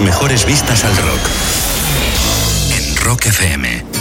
mejores vistas al rock. En Rock FM.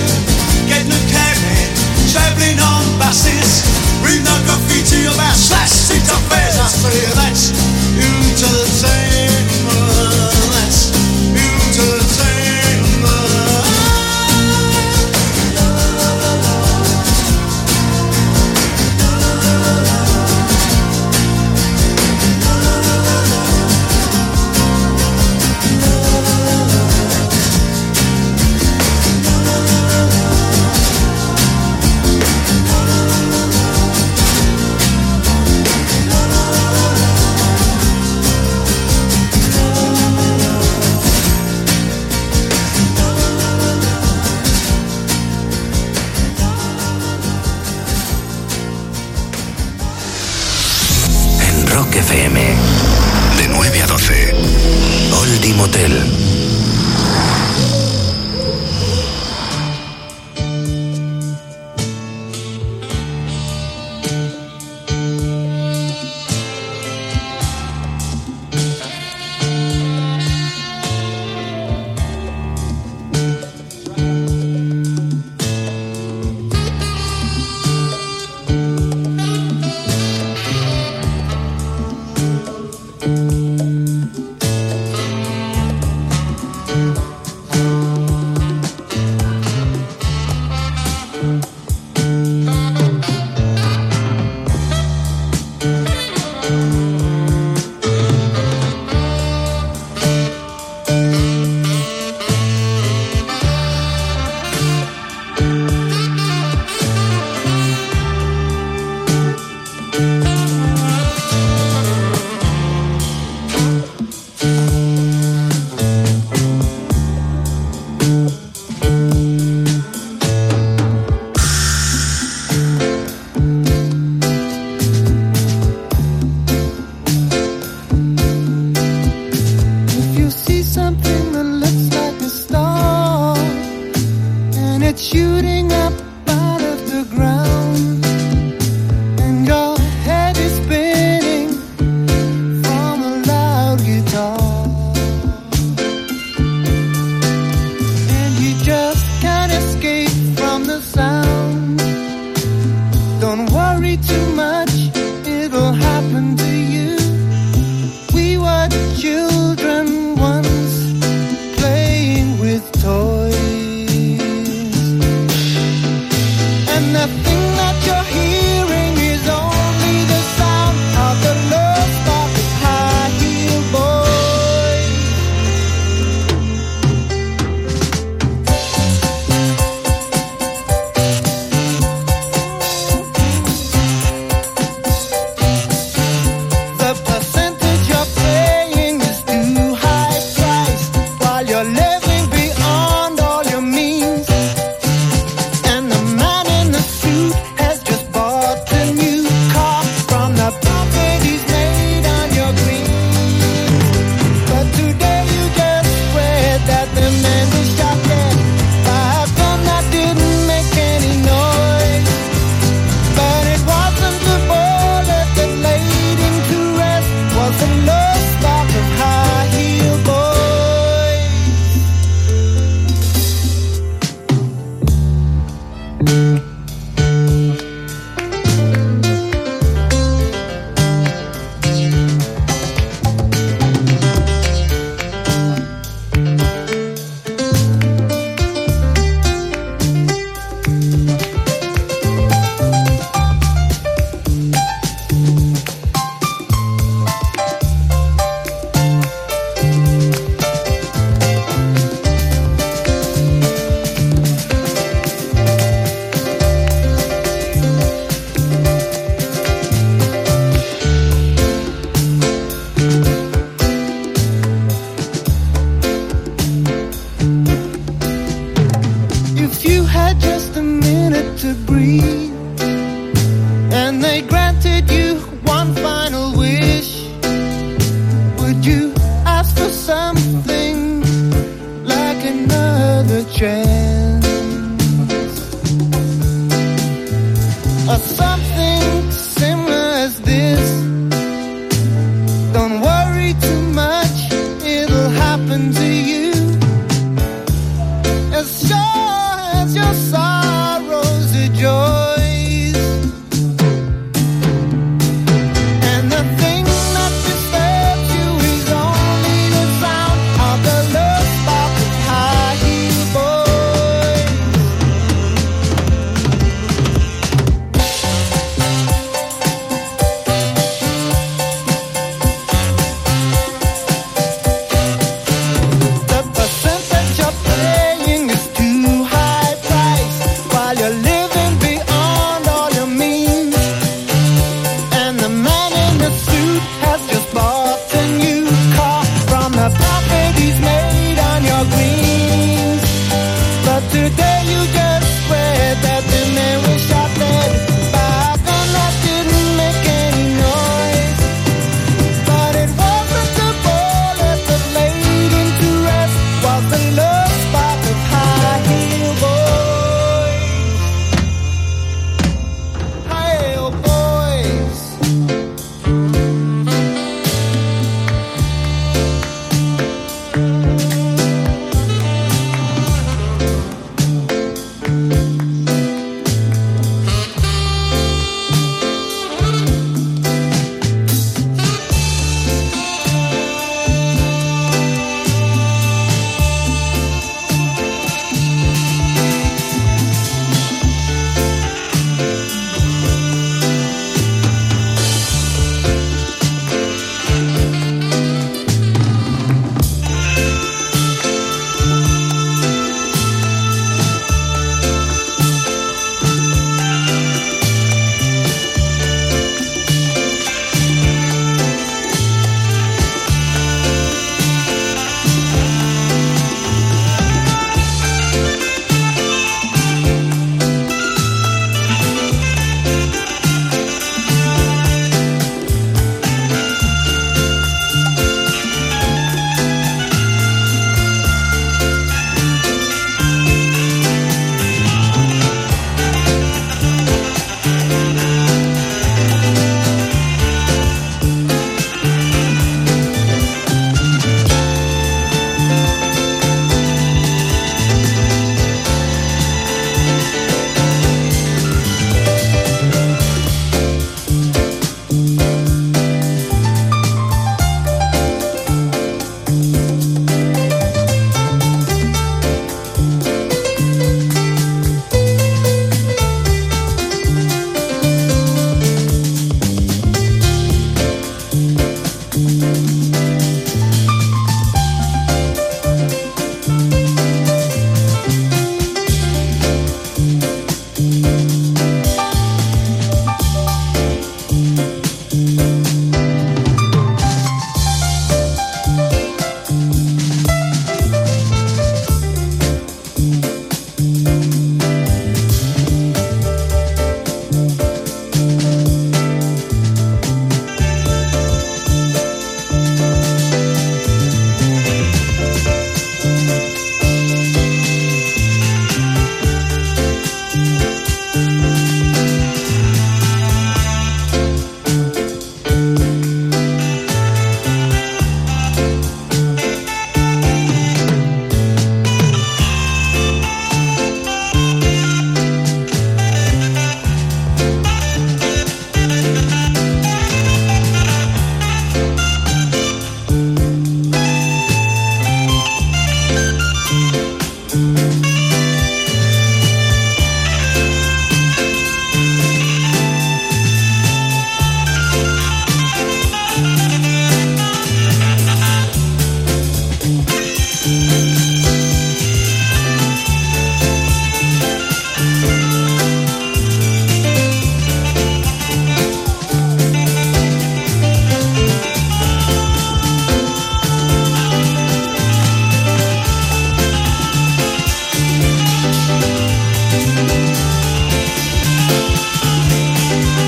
night